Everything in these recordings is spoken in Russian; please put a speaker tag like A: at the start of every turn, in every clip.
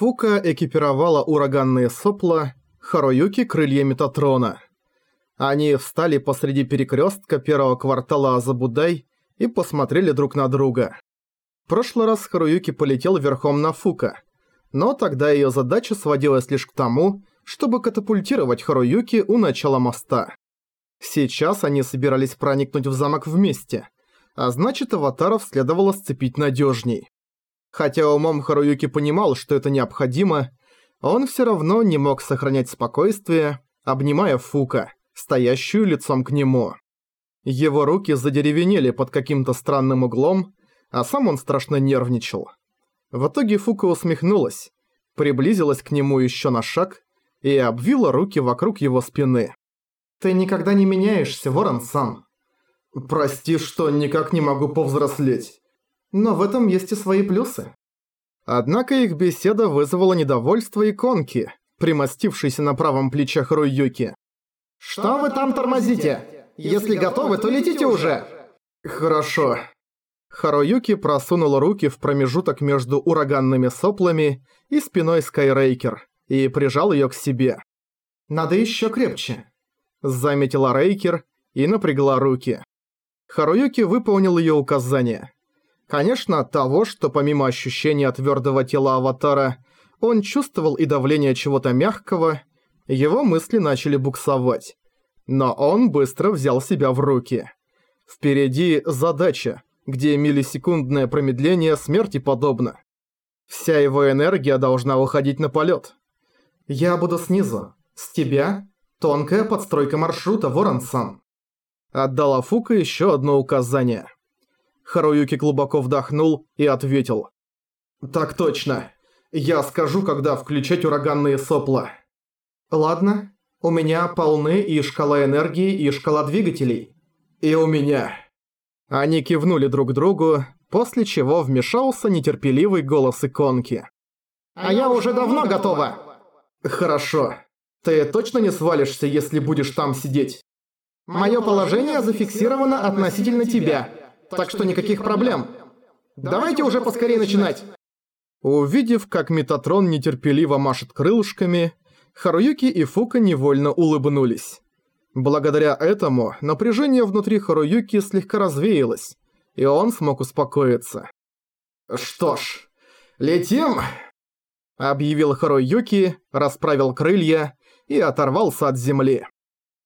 A: Фука экипировала ураганные сопла, Харуюки – крылья Метатрона. Они встали посреди перекрестка первого квартала Азабудай и посмотрели друг на друга. В прошлый раз Харуюки полетел верхом на Фука, но тогда ее задача сводилась лишь к тому, чтобы катапультировать Харуюки у начала моста. Сейчас они собирались проникнуть в замок вместе, а значит аватаров следовало сцепить надежней. Хотя умом Харуюки понимал, что это необходимо, он все равно не мог сохранять спокойствие, обнимая Фука, стоящую лицом к нему. Его руки задеревенели под каким-то странным углом, а сам он страшно нервничал. В итоге Фука усмехнулась, приблизилась к нему еще на шаг и обвила руки вокруг его спины. «Ты никогда не меняешься, Ворон-сан». «Прости, что никак не могу повзрослеть. Но в этом есть и свои плюсы». Однако их беседа вызвала недовольство иконки, примостившейся на правом плече Харуюки.
B: «Что вы там тормозите? Если готовы, то летите уже!»
A: «Хорошо». Харуюки просунул руки в промежуток между ураганными соплами и спиной Скайрейкер и прижал её к себе.
B: «Надо ещё крепче», —
A: заметила Рейкер и напрягла руки. Харуюки выполнил её указание. Конечно, от того, что помимо ощущения твёрдого тела аватара, он чувствовал и давление чего-то мягкого, его мысли начали буксовать. Но он быстро взял себя в руки. Впереди задача, где миллисекундное промедление смерти подобно. Вся его энергия должна уходить на полет.
B: «Я буду снизу. С тебя тонкая подстройка маршрута, Воронсон».
A: Отдала Фука еще одно указание – Харуюки глубоко вдохнул и ответил. «Так точно. Я скажу, когда включать ураганные сопла».
B: «Ладно. У меня полны и шкала энергии, и шкала двигателей».
A: «И у меня». Они кивнули друг другу, после чего вмешался нетерпеливый голос иконки.
B: «А я уже давно готова!»
A: «Хорошо. Ты точно не свалишься, если будешь там сидеть?»
B: «Мое положение зафиксировано относительно тебя так что никаких проблем. Давайте уже поскорее начинать.
A: Увидев, как Метатрон нетерпеливо машет крылышками, Харуюки и Фука невольно улыбнулись. Благодаря этому напряжение внутри Харуюки слегка развеялось, и он смог успокоиться.
B: «Что ж, летим!»
A: Объявил Харуюки, расправил крылья и оторвался от земли.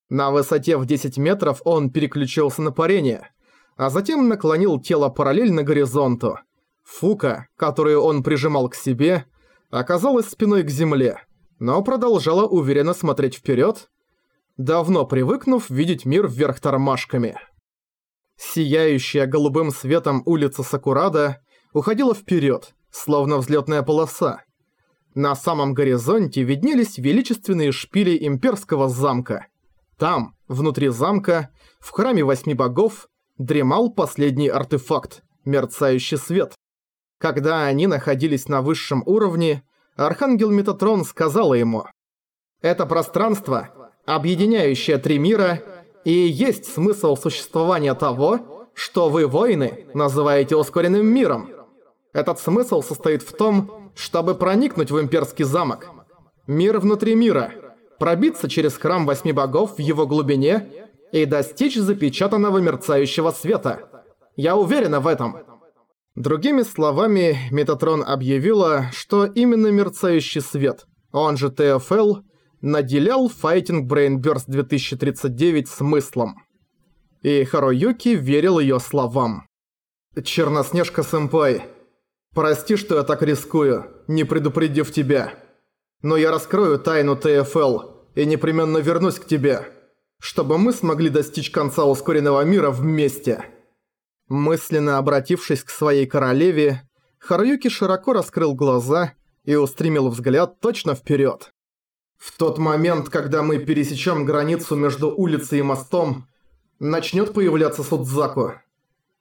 A: На высоте в 10 метров он переключился на парение, а затем наклонил тело параллельно горизонту. Фука, которую он прижимал к себе, оказалась спиной к земле, но продолжала уверенно смотреть вперед, давно привыкнув видеть мир вверх тормашками. Сияющая голубым светом улица Сакурада уходила вперед, словно взлетная полоса. На самом горизонте виднелись величественные шпили имперского замка. Там, внутри замка, в храме восьми богов, дремал последний артефакт – мерцающий свет. Когда они находились на высшем уровне, Архангел Метатрон сказала ему «Это пространство, объединяющее три мира, и есть смысл существования того, что вы, воины, называете ускоренным миром. Этот смысл состоит в том, чтобы проникнуть в имперский замок. Мир внутри мира, пробиться через храм восьми богов в его глубине и достичь запечатанного мерцающего света. Я уверена в этом. Другими словами, Метатрон объявила, что именно мерцающий свет, он же ТФЛ, наделял Fighting Brain Burst 2039 смыслом. И Харуюки верил ее словам. «Черноснежка-сэмпай, прости, что я так рискую, не предупредив тебя. Но я раскрою тайну ТФЛ и непременно вернусь к тебе чтобы мы смогли достичь конца ускоренного мира вместе. Мысленно обратившись к своей королеве, Харуюки широко раскрыл глаза и устремил взгляд точно вперед. В тот момент, когда мы пересечем границу между улицей и мостом, начнет появляться Судзаку.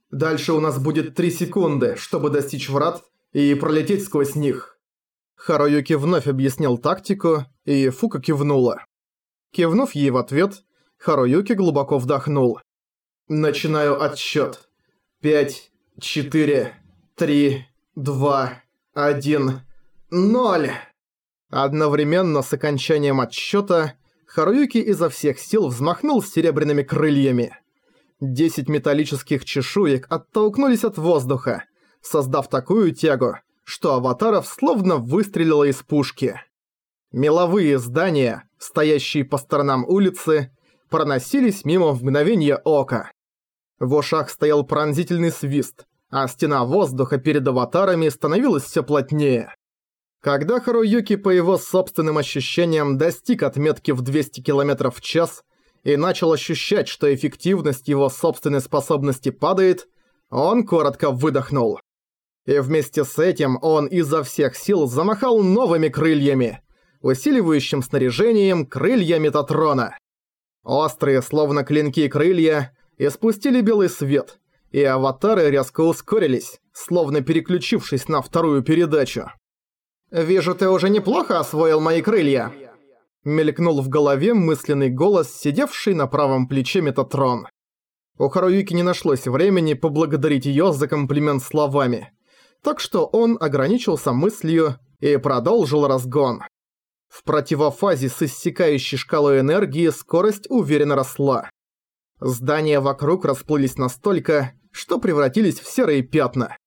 A: Дальше у нас будет три секунды, чтобы достичь врат и пролететь сквозь них. Харуюки вновь объяснил тактику, и Фука кивнула. Кивнув ей в ответ, Харуюки глубоко вдохнул. Начинаю отсчёт. Пять, четыре, три, два, один,
B: Ноль.
A: Одновременно с окончанием отсчёта Харуюки изо всех сил взмахнул серебряными крыльями. Десять металлических чешуек оттолкнулись от воздуха, создав такую тягу, что аватаров словно выстрелило из пушки. Меловые здания, стоящие по сторонам улицы, проносились мимо в мгновение ока. В ушах стоял пронзительный свист, а стена воздуха перед аватарами становилась все плотнее. Когда Харуюки по его собственным ощущениям достиг отметки в 200 км в час и начал ощущать, что эффективность его собственной способности падает, он коротко выдохнул. И вместе с этим он изо всех сил замахал новыми крыльями, усиливающим снаряжением крылья Метатрона. Острые, словно клинки крылья, испустили белый свет, и аватары резко ускорились, словно переключившись на вторую передачу.
B: «Вижу, ты уже неплохо освоил мои крылья!»
A: Мелькнул в голове мысленный голос, сидевший на правом плече Метатрон. У Харуюки не нашлось времени поблагодарить её за комплимент словами, так что он ограничился мыслью и продолжил разгон. В противофазе с иссякающей шкалой энергии скорость уверенно росла. Здания вокруг расплылись настолько, что превратились в серые пятна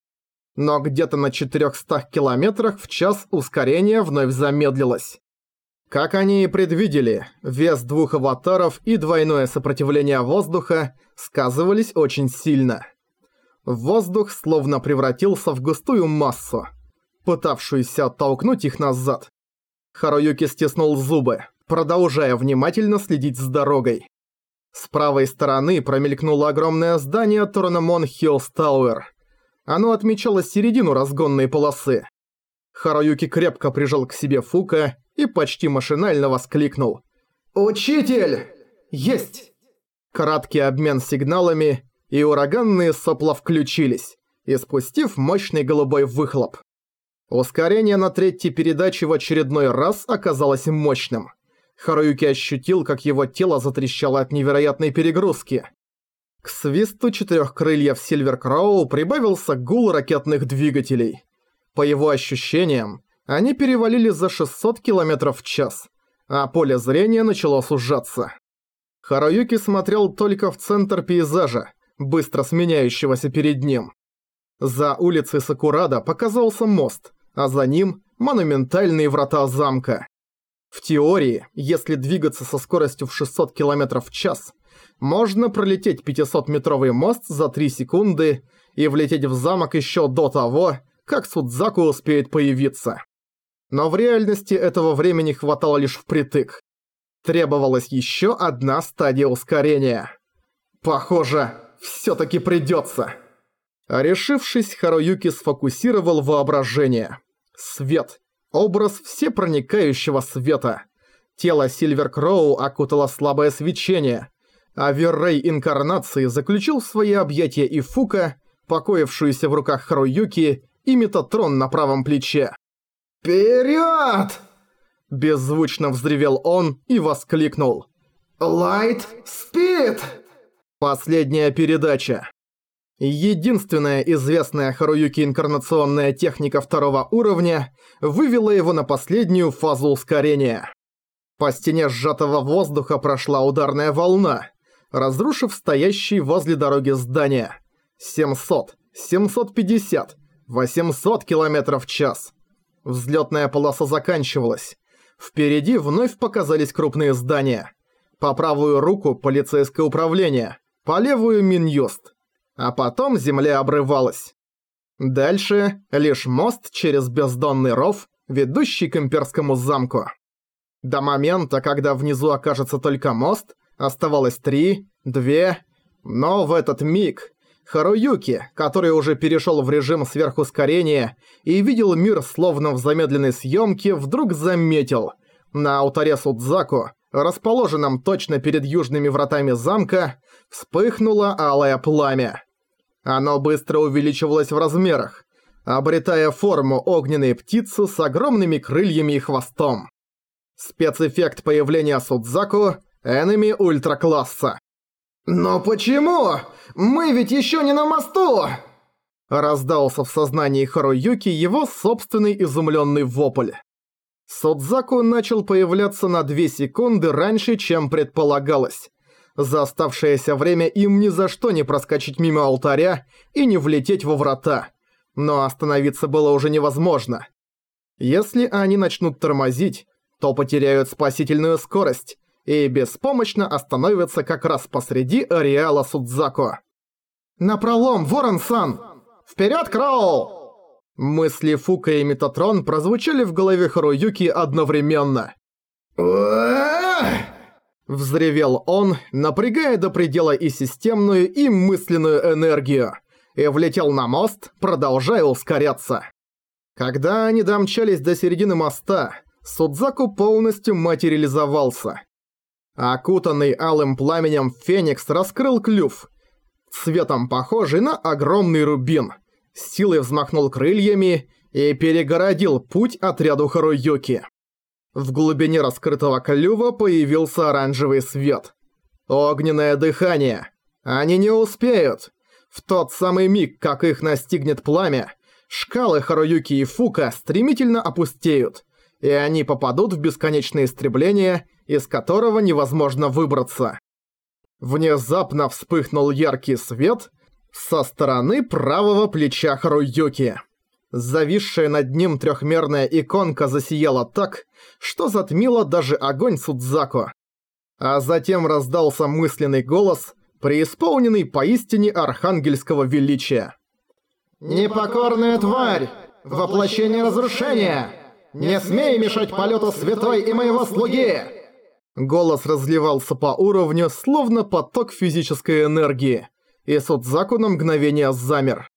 A: но где-то на 400 километрах в час ускорение вновь замедлилось. Как они и предвидели, вес двух аватаров и двойное сопротивление воздуха сказывались очень сильно. Воздух словно превратился в густую массу, пытавшуюся оттолкнуть их назад. Харуюки стиснул зубы, продолжая внимательно следить за дорогой. С правой стороны промелькнуло огромное здание Тораномон Хиллс Тауэр – оно отмечало середину разгонной полосы. Харуюки крепко прижал к себе Фука и почти машинально воскликнул.
B: «Учитель! Есть!»
A: Краткий обмен сигналами, и ураганные сопла включились, испустив мощный голубой выхлоп. Ускорение на третьей передаче в очередной раз оказалось мощным. Харуюки ощутил, как его тело затрещало от невероятной перегрузки. К свисту четырех крыльев Сильвер Кроу прибавился гул ракетных двигателей. По его ощущениям, они перевалили за 600 км в час, а поле зрения начало сужаться. Харуюки смотрел только в центр пейзажа, быстро сменяющегося перед ним. За улицей Сакурада показался мост, а за ним монументальные врата замка. В теории, если двигаться со скоростью в 600 км в час – можно пролететь 500-метровый мост за 3 секунды и влететь в замок еще до того, как Судзаку успеет появиться. Но в реальности этого времени хватало лишь впритык. Требовалась еще одна стадия ускорения. Похоже, все-таки придется. решившись, Харуюки сфокусировал воображение. Свет. Образ всепроникающего света. Тело Сильвер Кроу окутало слабое свечение, а Веррей Инкарнации заключил в свои объятия и Фука, покоившуюся в руках Харуюки, и Метатрон на правом плече.
B: «Вперёд!»
A: Беззвучно взревел он и воскликнул.
B: «Лайт Спид!»
A: Последняя передача. Единственная известная Харуюки инкарнационная техника второго уровня вывела его на последнюю фазу ускорения. По стене сжатого воздуха прошла ударная волна, разрушив стоящие возле дороги здания. 700, 750, 800 км в час. Взлетная полоса заканчивалась. Впереди вновь показались крупные здания. По правую руку полицейское управление, по левую Минюст. А потом земля обрывалась. Дальше лишь мост через бездонный ров, ведущий к имперскому замку. До момента, когда внизу окажется только мост, Оставалось три, две... Но в этот миг Харуюки, который уже перешел в режим сверхускорения и видел мир словно в замедленной съемке, вдруг заметил. На алтаре Судзаку, расположенном точно перед южными вратами замка, вспыхнуло алое пламя. Оно быстро увеличивалось в размерах, обретая форму огненной птицы с огромными крыльями и хвостом. Спецэффект появления Судзаку Энеми ультра-класса.
B: «Но почему? Мы ведь еще не на мосту!»
A: Раздался в сознании Харуюки его собственный изумленный вопль. Судзаку начал появляться на 2 секунды раньше, чем предполагалось. За оставшееся время им ни за что не проскочить мимо алтаря и не влететь во врата. Но остановиться было уже невозможно. Если они начнут тормозить, то потеряют спасительную скорость и беспомощно остановятся как раз посреди ареала Судзако.
B: «Напролом, Ворон-сан! Вперед, Кроу!»
A: Мысли Фука и Метатрон прозвучали в голове Харуюки одновременно. Взревел он, напрягая до предела и системную, и мысленную энергию, и влетел на мост, продолжая ускоряться. Когда они домчались до середины моста, Судзаку полностью материализовался. Окутанный алым пламенем Феникс раскрыл клюв, цветом похожий на огромный рубин – силой взмахнул крыльями и перегородил путь отряду Харуюки. В глубине раскрытого клюва появился оранжевый свет. Огненное дыхание. Они не успеют. В тот самый миг, как их настигнет пламя, шкалы Харуюки и Фука стремительно опустеют, и они попадут в бесконечное истребление, из которого невозможно выбраться. Внезапно вспыхнул яркий свет, со стороны правого плеча Харуюки. Зависшая над ним трехмерная иконка засияла так, что затмила даже огонь Судзако. А затем раздался мысленный голос, преисполненный поистине архангельского величия.
B: «Непокорная тварь! Воплощение разрушения! Не смей мешать полету святой и моего слуги!»
A: Голос разливался по уровню, словно поток физической энергии и Судзаку на мгновение замер.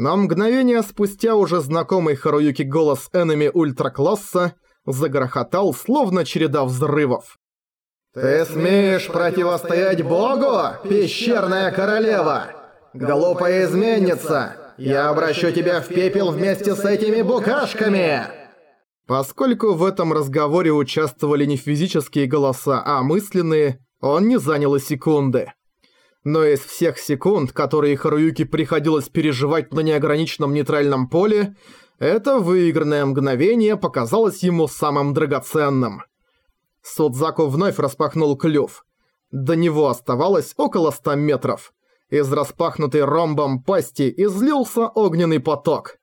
A: На мгновение спустя уже знакомый Харуюки голос энеми ультракласса загрохотал, словно череда взрывов.
B: «Ты смеешь противостоять Богу, пещерная королева? Глупая изменница! Я обращу тебя в пепел вместе с этими букашками!»
A: Поскольку в этом разговоре участвовали не физические голоса, а мысленные, он не занял и секунды но из всех секунд, которые Харуюки приходилось переживать на неограниченном нейтральном поле, это выигранное мгновение показалось ему самым драгоценным. Судзаку вновь распахнул клюв. До него оставалось около ста метров. Из распахнутой ромбом пасти излился огненный поток.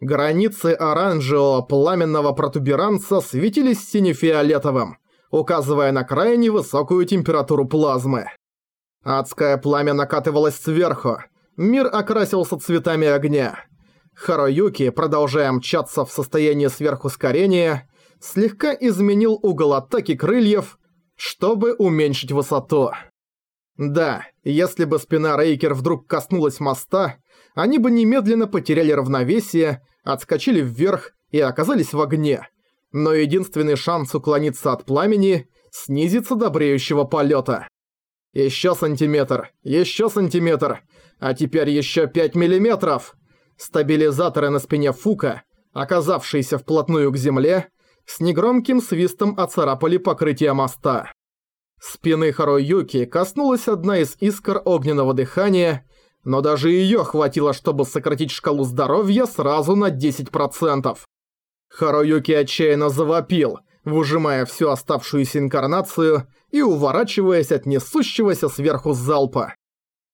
A: Границы оранжевого пламенного протуберанца светились сине-фиолетовым, указывая на крайне высокую температуру плазмы. Адское пламя накатывалось сверху. Мир окрасился цветами огня. Харуюки, продолжая мчаться в состоянии сверхускорения, слегка изменил угол атаки крыльев, чтобы уменьшить высоту. Да, если бы спина Рейкер вдруг коснулась моста, они бы немедленно потеряли равновесие, отскочили вверх и оказались в огне. Но единственный шанс уклониться от пламени – снизиться до бреющего полета. Еще сантиметр, еще сантиметр, а теперь еще 5 миллиметров. Стабилизаторы на спине Фука, оказавшиеся вплотную к земле, с негромким свистом оцарапали покрытие моста. Спины Харуюки коснулась одна из искр огненного дыхания, но даже её хватило, чтобы сократить шкалу здоровья сразу на 10%. Харуюки отчаянно завопил – выжимая всю оставшуюся инкарнацию и уворачиваясь от несущегося сверху залпа.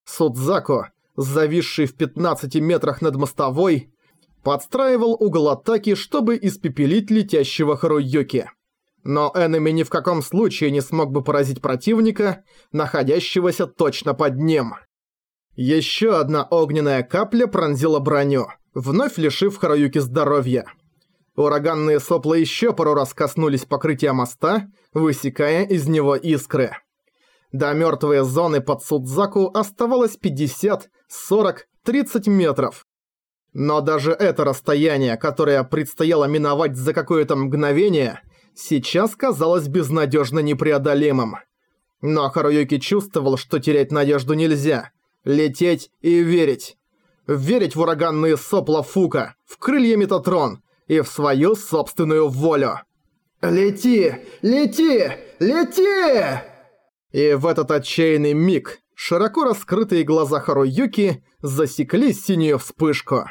A: Судзако, зависший в 15 метрах над мостовой, подстраивал угол атаки, чтобы испепелить летящего Харуюки. Но Эннами ни в каком случае не смог бы поразить противника, находящегося точно под ним. Еще одна огненная капля пронзила броню, вновь лишив Харуюки здоровья. Ураганные сопла еще пару раз коснулись покрытия моста, высекая из него искры. До мертвой зоны под Судзаку оставалось 50, 40, 30 метров. Но даже это расстояние, которое предстояло миновать за какое-то мгновение, сейчас казалось безнадежно непреодолимым. Но Харуюки чувствовал, что терять надежду нельзя. Лететь и верить. Верить в ураганные сопла Фука, в крылья Метатрон, и в свою собственную волю.
B: «Лети! Лети! Лети!»
A: И в этот отчаянный миг Широко раскрытые глаза Харуюки засекли синюю вспышку.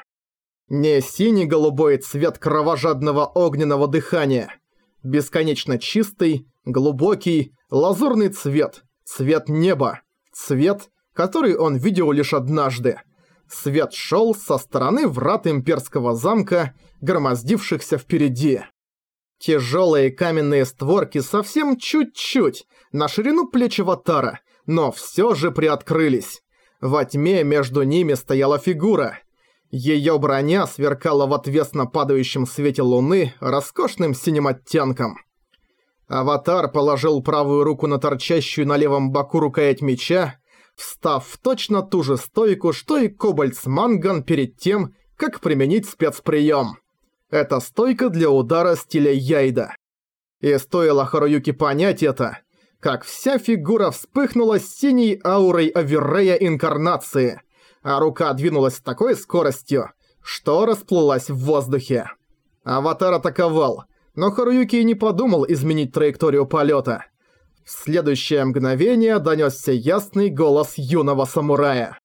A: Не синий-голубой цвет кровожадного огненного дыхания. Бесконечно чистый, глубокий, лазурный цвет. Цвет неба. Цвет, который он видел лишь однажды. Свет шел со стороны врат имперского замка, громоздившихся впереди. Тяжелые каменные створки совсем чуть-чуть, на ширину плеч аватара, но все же приоткрылись. Во тьме между ними стояла фигура. Её броня сверкала в отвесно падающем свете луны роскошным синим оттенком. Аватар положил правую руку на торчащую на левом боку рукоять меча, встав в точно ту же стойку, что и Кобальт с Манган перед тем, как применить спецприем. Это стойка для удара стиля Яйда. И стоило Харуюке понять это, как вся фигура вспыхнула синей аурой Аверрея инкарнации – а рука двинулась с такой скоростью, что расплылась в воздухе. Аватар атаковал, но Харуюки не подумал изменить траекторию полета. В следующее мгновение донесся ясный голос юного самурая.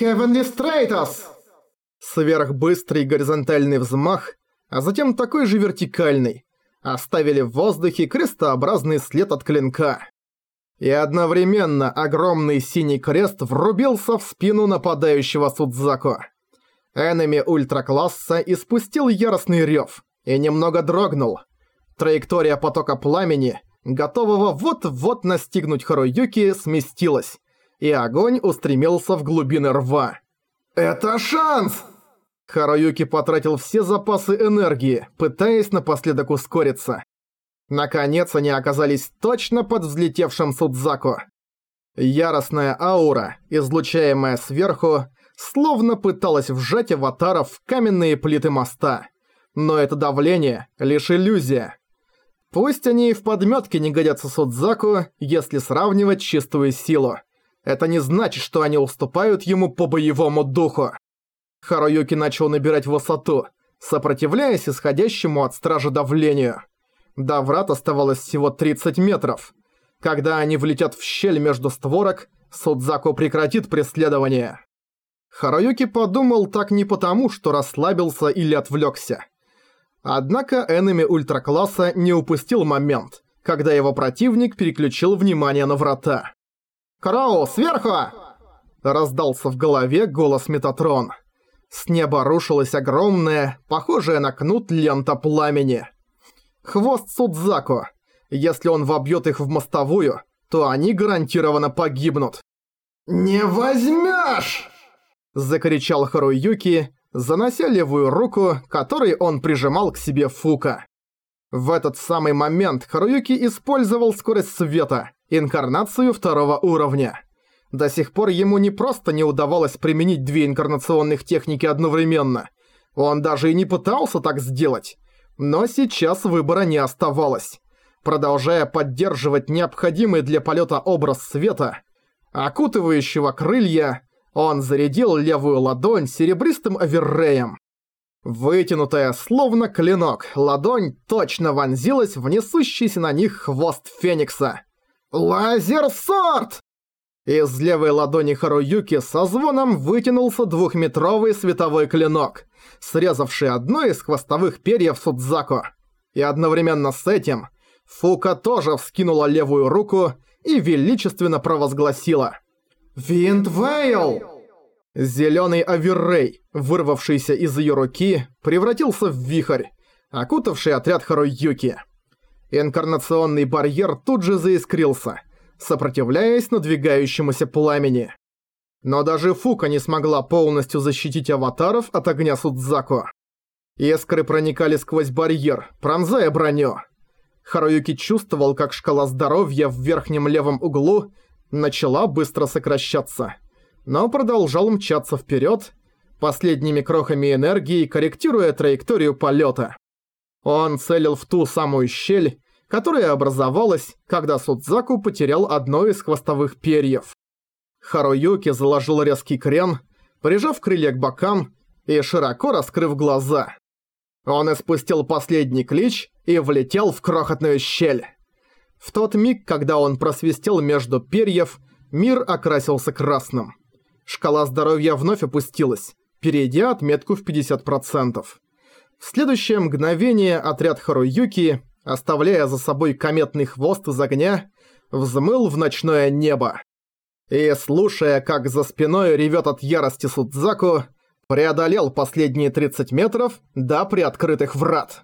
B: «Heavenly Stratos!»
A: Сверхбыстрый горизонтальный взмах, а затем такой же вертикальный, оставили в воздухе крестообразный след от клинка. И одновременно огромный синий крест врубился в спину нападающего Судзако. Энеми ультракласса испустил яростный рев и немного дрогнул. Траектория потока пламени, готового вот-вот настигнуть Харуюки, сместилась, и огонь устремился в глубины рва.
B: «Это шанс!»
A: Харуюки потратил все запасы энергии, пытаясь напоследок ускориться. Наконец они оказались точно под взлетевшим Судзаку. Яростная аура, излучаемая сверху, словно пыталась вжать аватаров в каменные плиты моста. Но это давление – лишь иллюзия. Пусть они и в подметке не годятся Судзаку, если сравнивать чистую силу. Это не значит, что они уступают ему по боевому духу. Харуюки начал набирать высоту, сопротивляясь исходящему от стражи давлению. До врат оставалось всего 30 метров. Когда они влетят в щель между створок, Судзаку прекратит преследование. Харуюки подумал так не потому, что расслабился или отвлекся. Однако энеми ультракласса не упустил момент, когда его противник переключил внимание на врата. «Карао, сверху!» Раздался в голове голос Метатрон. С неба рушилась огромная, похожая на кнут лента пламени. Хвост Судзаку. Если он вобьет их в мостовую, то они гарантированно погибнут.
B: «Не возьмешь!»
A: Закричал Харуюки, занося левую руку, которой он прижимал к себе Фука. В этот самый момент Харуюки использовал скорость света, инкарнацию второго уровня. До сих пор ему не просто не удавалось применить две инкарнационных техники одновременно. Он даже и не пытался так сделать. Но сейчас выбора не оставалось. Продолжая поддерживать необходимый для полета образ света, окутывающего крылья, он зарядил левую ладонь серебристым оверреем. Вытянутая, словно клинок, ладонь точно вонзилась в несущийся на них хвост Феникса. «Laser Sword!» Из левой ладони Харуюки со звоном вытянулся двухметровый световой клинок, срезавший одно из хвостовых перьев Судзако. И одновременно с этим Фука тоже вскинула левую руку и величественно провозгласила
B: «Wind Veil!»
A: Зелёный overray, вырвавшийся из её руки, превратился в вихрь, окутавший отряд Харуюки. Инкарнационный барьер тут же заискрился – сопротивляясь надвигающемуся пламени. Но даже Фука не смогла полностью защитить аватаров от огня Судзаку. Искры проникали сквозь барьер, пронзая броню. Харуюки чувствовал, как шкала здоровья в верхнем левом углу начала быстро сокращаться, но продолжал мчаться вперед, последними крохами энергии корректируя траекторию полета. Он целил в ту самую щель, которая образовалась, когда Судзаку потерял одно из хвостовых перьев. Харуюки заложил резкий крен, прижав крылья к бокам и широко раскрыв глаза. Он испустил последний клич и влетел в крохотную щель. В тот миг, когда он просвистел между перьев, Мир окрасился красным. Шкала здоровья вновь опустилась, перейдя отметку в 50%. В следующее мгновение отряд Харуюки, оставляя за собой кометный хвост из огня, взмыл в ночное небо. И, слушая, как за спиной ревет от ярости Судзаку, преодолел последние 30 метров до приоткрытых врат.